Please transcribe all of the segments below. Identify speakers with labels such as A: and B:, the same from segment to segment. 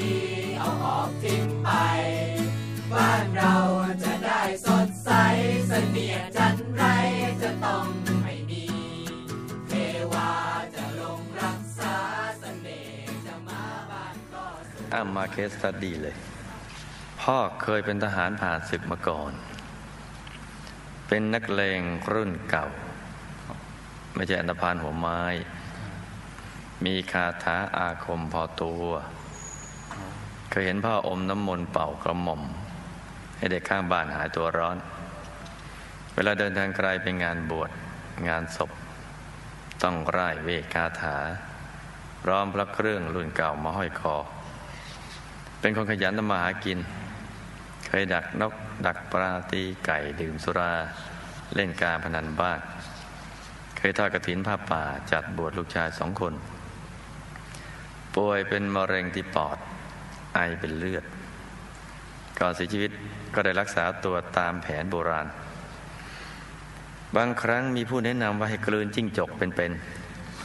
A: ดี เอาออกทิ้งไป บ้านเราจะได้สดใสเสนียจันไรจะต้องไม่มีเทวาจะลงรักษาเสน่ห์จะมาบ้านก็
B: อามาเคสตัดดีเลย พ่อเคยเป็นทหารผ่านศึกมาก่อน เป็นนักเลงรุ่นเก่า ไม่ใช่อันธพาลหัวไม้มีคาถาอาคมพอตัว ยเห็นพ่ออมน้ำมนต์เป่ากระหม่อม ให้เด็กข้างบ้านหายตัวร้อน เวลาเดินทางไกลไปงานบวชงานศพ ต้องไร้เวกคาถาร้อมพระเครื่องรุ่นเก่ามาห้อยคอ เป็นคนขยันทำมาหากิน เคยดักนก ดักปลาตีไก่ดื่มสุรา เล่นการพนันบ้างเคยทอดกระถินผ้าป่าจัดบวชลูกชายสองคน ป่วยเป็นมะเร็งที่ปอด ไอเป็นเลือด ก่อนเสียชีวิตก็ได้รักษาตัวตามแผนโบราณ บางครั้งมีผู้แนะนำว่าให้กลืนจิ้งจกเป็น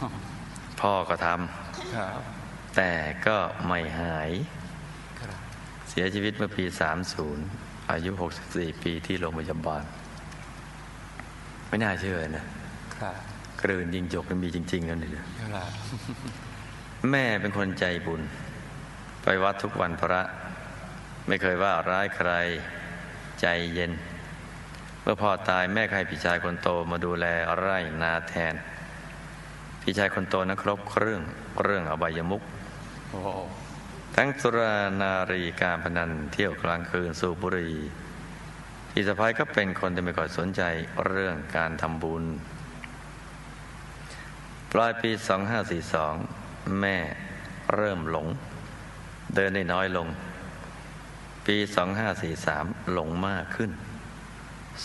B: ๆ พ่อก็ทำ
C: ครับ
B: แต่ก็ไม่หาย
C: ครับ
B: เสียชีวิตเมื่อปี 30 อายุ 64 ปีที่โรงพยาบาล ไม่น่าเชื่อนะ
C: ครับ
B: กลืนยิงจกมันมีจริง ๆ แล้วนี่
C: ครับ
B: แม่เป็นคนใจบุญ ไปวัดทุกวันพระ ไม่เคยว่าร้ายใครใจเย็น เมื่อพ่อตายแม่ใครพี่ชายคนโตมาดูแลไร่นาแทน พี่ชายคนโตนั้นครบเครื่องเรื่องอบายมุกทั้งสุรานารีการพนันเที่ยวกลางคืนสูบบุหรี่พี่สะพ้ายก็เป็นคนที่ไม่ค่อยสนใจเรื่องการทำบุญปลายปี 2542 แม่เริ่มหลง เดินได้น้อยลง ปี 2543 หลงมากขึ้น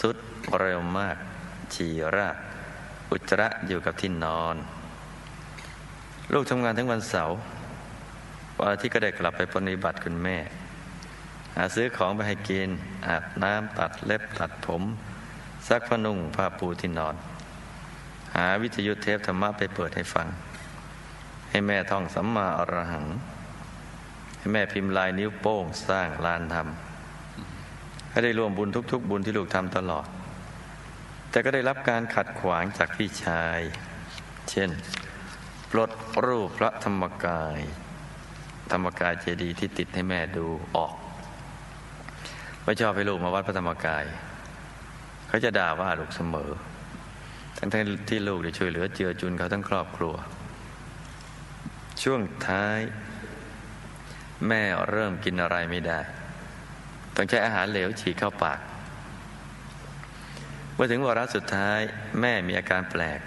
B: สุดเร็วมาก ฉี่ราดอุจจระอยู่กับที่นอนลูกทำงานทั้งวันเสาร์วันอาทิตย์ก็ได้กลับไปปฏิบัติคุณแม่ หาซื้อของไปให้กิน อาบน้ำตัดเล็บตัดผมซักผ้านุ่งผ้าปูที่นอน หาวิทยุเทปธรรมะไปเปิดให้ฟัง ให้แม่ท่องสัมมาอรหัง แม่พิมพ์ลายนิ้วโป้งสร้างลานธรรมให้ได้ร่วมบุญทุก ๆ บุญที่ลูกทำตลอด แต่ก็ได้รับการขัดขวางจากพี่ชาย เช่น ปลดรูปพระธรรมกาย ธรรมกายเจดีย์ที่ติดให้แม่ดูออกไม่ชอบให้ลูกมาวัดพระธรรมกาย เขาจะด่าว่าลูกเสมอ ทั้งที่ลูกได้ช่วยเหลือเจือจุนเขาทั้งครอบครัว ช่วงท้าย แม่เริ่มกินอะไรไม่ได้ ต้องใช้อาหารเหลวฉีกเข้าปาก เมื่อถึงวาระสุดท้าย แม่มีอาการแปลก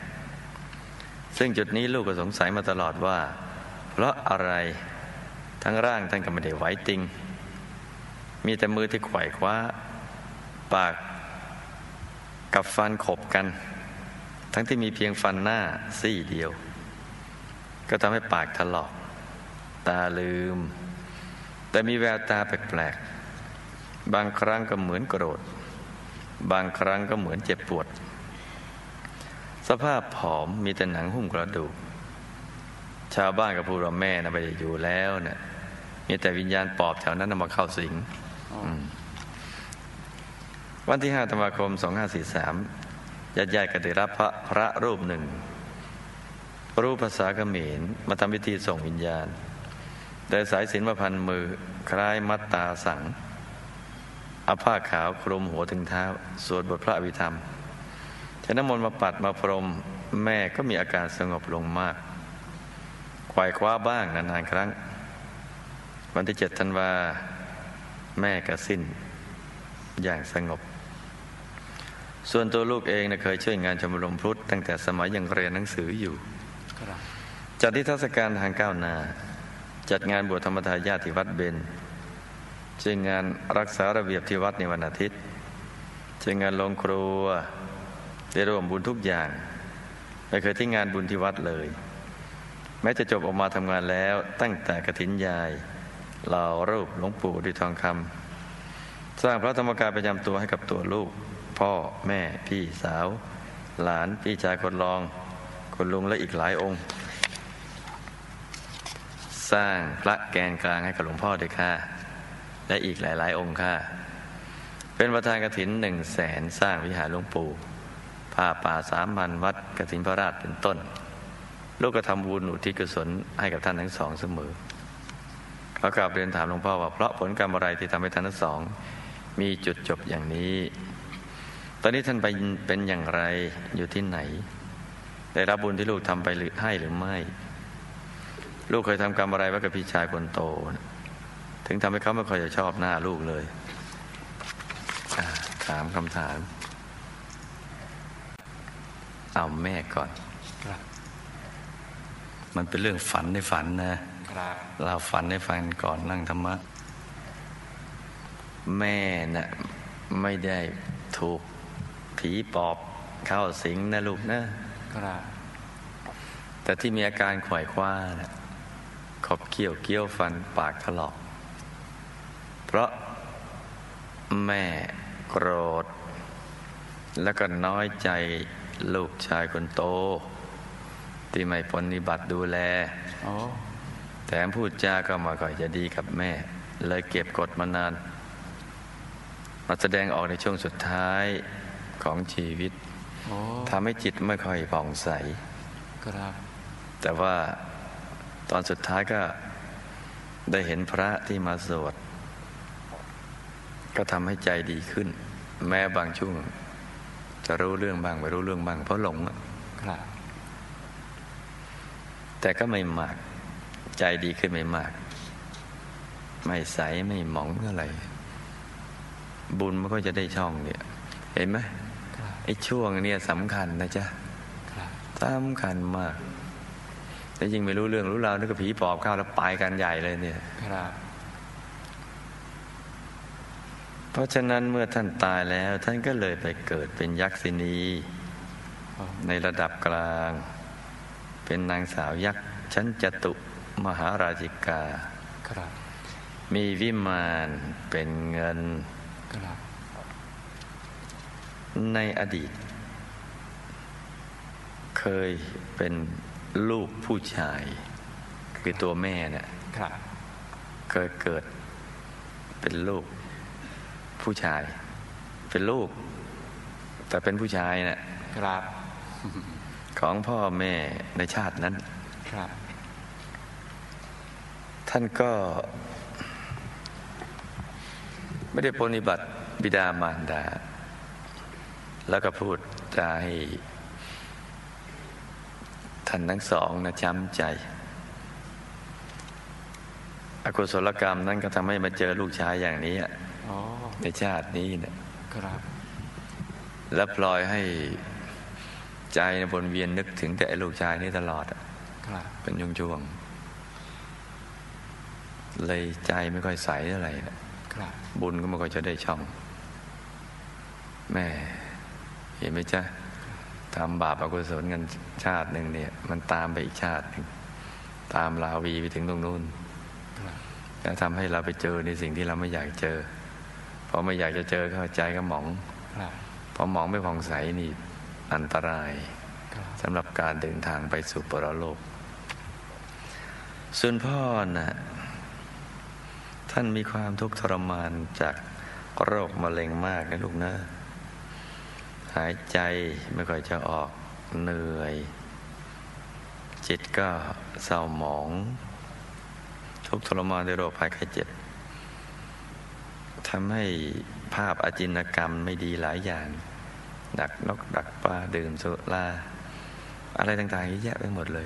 B: ซึ่งจุดนี้ลูกก็สงสัยมาตลอดว่า เพราะอะไรทั้งร่างท่านก็ไม่ได้ไหวติง มีแต่มือที่ไขว่คว้า ปากกับฟันขบกัน ทั้งที่มีเพียงฟันหน้าซี่เดียว ก็ทำให้ปากถลอก ตาลืม แต่มีแววตาแปลกๆ บางครั้งก็เหมือนโกรธ บางครั้งก็เหมือนเจ็บปวด สภาพผอมมีแต่หนังหุ้มกระดูก ชาวบ้านกับพูดว่าแม่นะไปได้อยู่แล้วเนี่ยมีแต่วิญญาณปอบแถวนั้นนะมาเข้าสิงวันที่5ธันวาคม 2543ญาติญาติก็ได้รับพระพระรูปหนึ่ง รู้ภาษาเขมรมาทำพิธีส่งวิญญาณ แต่สายสินมาพันมือ คล้ายมัดตาสังอาผ้าขาวคลุมหัวถึงเท้า สวดบทพระอภิธรรมใช้น้ำมนต์มาปัดมาพรม แม่ก็มีอาการสงบลงมากควายคว้าบ้างนานๆครั้ง วันที่เจ็ดธันวา แม่ก็สิ้น อย่างสงบ ส่วนตัวลูกเองนะเคยช่วยงานชมรมพุทธตั้งแต่สมัยยังเรียนหนังสืออยู่จัดนิทรรศการทางก้าวหน้า จัดงานบวชธรรมทายาทที่วัดเบนช่วยงานรักษาระเบียบที่วัดในวันอาทิตย์ช่วยงานลงครัวได้ร่วมบุญทุกอย่าง ไม่เคยทิ้งานบุญที่วัดเลย แม้จะจบออกมาทำงานแล้วตั้งแต่กระถินยายเหล่ารูปหลวงปู่ด้วยทองคำสร้างพระธรรมกายประจำตัวให้กับตัวลูก พ่อแม่พี่สาว หลานพี่ชายคนรองคนลุงและอีกหลายองค์ สร้างพระแกนกลางให้กับหลวงพ่อด้วยค่ะ และอีกหลาย ๆ องค์ค่ะ เป็นประธานกฐินหนึ่งแสนสร้างวิหารหลวงปู่ผ้าป่าสามพันวัดกฐินพระราชเป็นต้น ลูกก็ทำบุญอุทิศกุศลให้กับท่านทั้งสองเสมอเขากลับเรียนถามหลวงพ่อว่าเพราะผลกรรมอะไรที่ทำให้ท่านทั้งสอง มีจุดจบอย่างนี้ ตอนนี้ท่านไปเป็นอย่างไรอยู่ที่ไหน ได้รับบุญที่ลูกทำไปหรือให้หรือไม่ ลูกเคยทำกรรมอะไรไว้กับพี่ชายคนโต ถึงทำให้เขาไม่ค่อยจะชอบหน้าลูกเลยอาถามคำถาม เอาแม่ก่อน
C: ครับ
B: มันเป็นเรื่องฝันในฝันนะ
C: ครับ
B: เราฝันให้ฟังก่อนนั่งธรรมะ แม่น่ะไม่ได้ถูกผีปอบเข้าสิงนะลูกนะ
C: ครับ
B: แต่ที่มีอาการขวายคว้านะ ขบเคี้ยวเกี้ยวฟันปากถลอก เพราะแม่โกรธ แล้วก็น้อยใจลูกชายคนโต ที่ไม่ปฏิบัติดูแล
C: โอ้
B: แถมพูดจาก็ไมาค่อยจะดีกับแม่ เลยเก็บกดมานาน มาแสดงออกในช่วงสุดท้ายของชีวิต
C: โอ้
B: ทำให้จิตไม่ค่อยผ่องใส
C: ครับ
B: แต่ว่า ตอนสุดท้ายก็ได้เห็นพระที่มาสวดก็ทำให้ใจดีขึ้น แม้บางช่วง จะรู้เรื่องบ้างไม่รู้เรื่องบ้าง เพราะหลงอะ
C: ครับ
B: แต่ก็ไม่มาก ใจดีขึ้นไม่มาก ไม่ใสไม่หมองอะไร บุญมันก็จะได้ช่องเนี่ย เห็นไหม
C: ครับ
B: ไอ้ช่วงเนี้ยสำคัญนะจ๊ะ
C: ครับ
B: สำคัญมาก แต่ยิ่งไม่รู้เรื่องรู้ราวนึกว่าผีปอบเข้าแล้วไปกันใหญ่เลยเนี่ย
C: ครับ
B: เพราะฉะนั้นเมื่อท่านตายแล้ว ท่านก็เลยไปเกิดเป็นยักษินี
C: โอ้
B: ในระดับกลาง เป็นนางสาวยักษ์ชั้นจตุมหาราชิกา
C: ครับ
B: มีวิมานเป็นเงิน
C: ครับ
B: ในอดีต เคยเป็น ลูกผู้ชาย คือตัวแม่เนี่ย
C: ครับ
B: เคยเกิดเป็นลูก ผู้ชาย เป็นลูก แต่เป็นผู้ชายเนะ่ย
C: ครับ
B: ของพ่อแม่ในชาตินั้น
C: ครับ
B: ท่านก็ไม่ได้ปฏิบัติบิดามารดา แล้วก็พูดจาให้ ท่านทั้งสองนะช้ำใจ อกุศลกรรมนั้นก็ทำให้มาเจอลูกชายอย่างนี้อะ
C: โอ้
B: ในชาตินี้เนี่ย
C: ครับ
B: แล้วปล่อยให้ใจนะวนเวียนนึกถึงแต่ไอ้ลูกชายนี้ตลอดอะ
C: ครับ
B: เป็นช่วงๆเลยใจไม่ค่อยใสเท่าไหร่นะครับบุญก็ไม่ค่อยจะได้ช่องแม่เห็นไหมจ๊ะ ทำบาปอกุศลกันชาติหนึ่งเนี่ย มันตามไปอีกชาติหนึ่งตามลาวีไปถึงตรงนู้น
C: ครับ
B: แล้วทำให้เราไปเจอในสิ่งที่เราไม่อยากเจอพอไม่อยากจะเจอเข้าใจก็หมอง
C: ครับ
B: พอหมองไม่ผ่องใสนี่อันตรายสำหรับการเดินทางไปสู่ปรโลก ส่วนพ่อนะ่ะท่านมีความทุกข์ทรมานจากโรคมะเร็งมากนะลูกนะ หายใจไม่ค่อยจะออกเหนื่อย จิตก็เศร้าหมอง ทุกทรมานด้วยโรคภัยไข้เจ็บทำให้ภาพอาจินกรรมไม่ดีหลายอย่าง ดักนกดักปลาดื่มสุราอะไรต่างๆเยอะแยะไปหมดเลย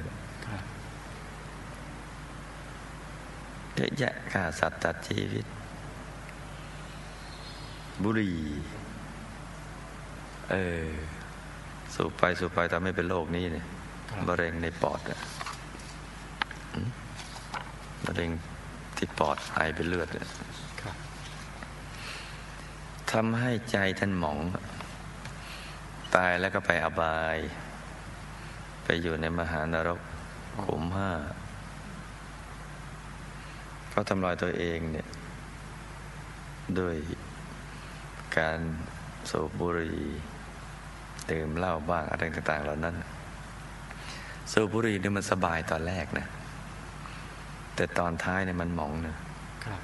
B: เยอะแยะฆ่าสัตว์ตัดชีวิต บุหรี่ เออ สูบไปสูบไปทำให้เป็นโรคนี้เนี่ย
C: ครับ
B: มะเร็งในปอดอะอืมมะเร็งที่ปอดไอเป็นเลือดอะ
C: ครับ
B: ทำให้ใจท่านหมอง ตายแล้วก็ไปอบาย ไปอยู่ในมหานรกขุมห้าเขาทำลายตัวเองเนี่ยด้วยการสูบบุหรี่ ดื่มเหล้าบ้างอะไรต่าง ๆ เหล่านั้น สูบบุหรี่เนี่ยมันสบายตอนแรกนะมแต่ตอนท้ายเนี่ยมันหมองเนะครับ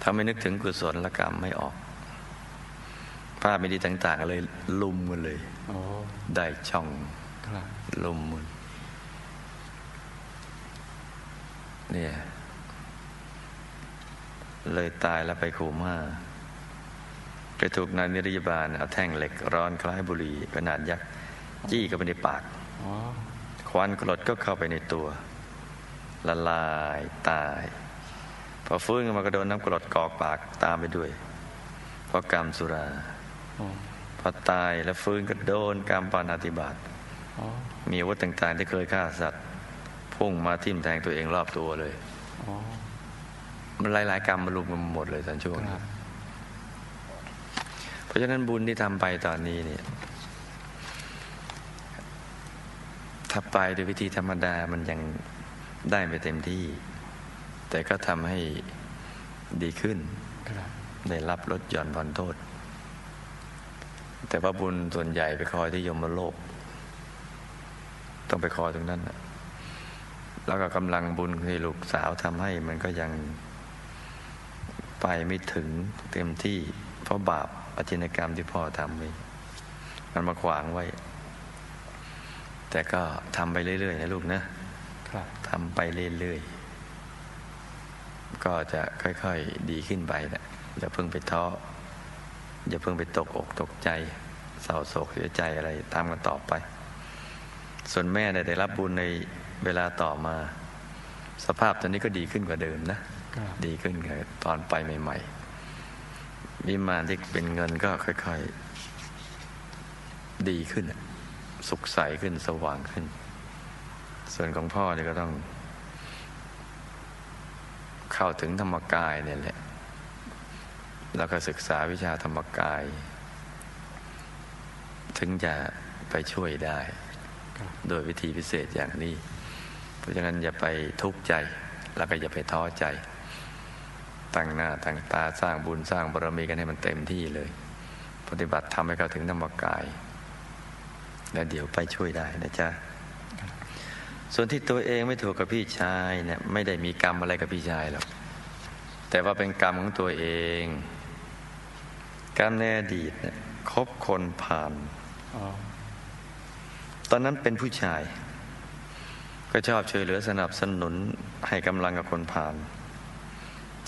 B: ถ้าไม่นึกถึงกุศลกรรมไม่ออกภาพไม่ดีต่างๆเลยลุมกันเลย
C: โอ้
B: ได้ช่อง
C: ครับ
B: ลุมมันเนี่ย เลยตายแล้วไปขู่ม่าไปถูกนายนิรยาบาลเอาแท่งเหล็กร้อนคล้ายบุหรี่ขนาดยักษ์จี้เข้าไปในปาก
C: อ๋อ
B: ควันกรดก็เข้าไปในตัว ละลายตาย พอฟื้นขึ้นมาก็โดนน้ำกรดกอกปากตามไปด้วย เพราะกรรมสุรา
C: โอ้
B: พอตายแล้วฟื้นก็โดนกรรมปานาติบาต
C: อ๋อ
B: มีอาวุธต่างๆที่เคยฆ่าสัตว์ พุ่งมาทิ่มแทงตัวเองรอบตัวเลย
C: อ๋อ
B: มันหลายๆกรรมมารุมกันหมดเลยตอนช่วง
C: ค
B: นี้
C: รับ
B: เพราะฉะนั้นบุญที่ทำไปตอนนี้เนี่ย ถ้าไปโดยวิธีธรรมดามันยังได้ไม่เต็มที่ แต่ก็ทำให้ดีขึ้นได้รับลดหย่อนผ่อนโทษ แต่ว่าบุญส่วนใหญ่ไปคอยที่ยมโลก ต้องไปคอยตรงนั้นแล้วก็กำลังบุญที่ลูกสาวทำให้มันก็ยังไปไม่ถึงเต็มที่เพราะบาป อจินกรรมที่พ่อทำไว้มันมาขวางไว้ แต่ก็ทำไปเรื่อยๆนะลูกนะครับทำไปเรื่อยๆ ก็จะค่อยๆดีขึ้นไปนะอย่าเพิ่งไปท้ออย่าเพิ่งไปตกอกตกใจเศร้าโศกเสียใจอะไรตามกันต่อไป ส่วนแม่เนี่ยได้รับบุญในเวลาต่อมา สภาพตอนนี้ก็ดีขึ้นกว่าเดิมนะ
C: ครับ
B: ดีขึ้นกว่าตอนไปใหม่ ๆ วิมานที่เป็นเงินก็ค่อยๆ ดีขึ้น สุขใสขึ้นสว่างขึ้น ส่วนของพ่อเนี่ยก็ต้อง เข้าถึงธรรมกายเนี่ยแหละ แล้วก็ศึกษาวิชาธรรมกาย ถึงจะไปช่วยได้ โดยวิธีพิเศษอย่างนี้ เพราะฉะนั้นอย่าไปทุกข์ใจ แล้วก็อย่าไปท้อใจ ตั้งหน้าตั้งตาสร้างบุญสร้างบารมีกันให้มันเต็มที่เลย ปฏิบัติทำให้เข้าถึงธรรมกาย แล้วเดี๋ยวไปช่วยได้นะจ๊ะส่วนที่ตัวเองไม่ถูกกับพี่ชายเนี่ยไม่ได้มีกรรมอะไรกับพี่ชายหรอกแต่ว่าเป็นกรรมของตัวเองกรรมในอดีตเนี่ยคบคนผ่าน
C: อ
B: ตอนนั้นเป็นผู้ชาย ก็ชอบช่วยเหลือสนับสนุนให้กำลังกับคนผ่าน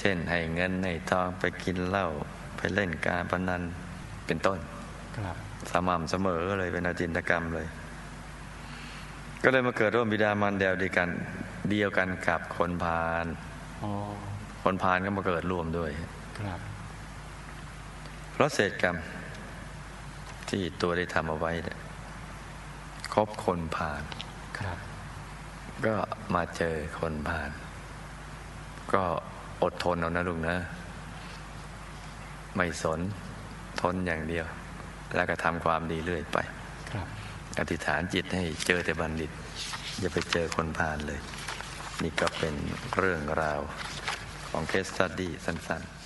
B: เช่นให้เงินให้ทองไปกินเหล้าไปเล่นการพนันเป็นต้น
C: ครับ
B: สม่ำเสมอเลยเป็นอาจินตกรรมเลย ก็เลยมาเกิดร่วมบิดามารเดียวเดียวกันเดียวกันกับคนพาล
C: อ๋อ
B: คนพาลก็มาเกิดร่วมด้วย
C: ครับ
B: เพราะเศษกรรม ที่ตัวได้ทำเอาไว้เนี่ยคบคนพาล
C: ครับ
B: ก็มาเจอคนพาลก็ อดทนเอานะลุงนะ ไม่สนทนอย่างเดียว แล้วก็ทำความดีเรื่อยไป
C: ครับ
B: อธิษฐานจิตให้เจอแต่บัณฑิต อย่าไปเจอคนพาลเลย นี่ก็เป็นเรื่องราวของเคสตัดดี้สั้น ๆ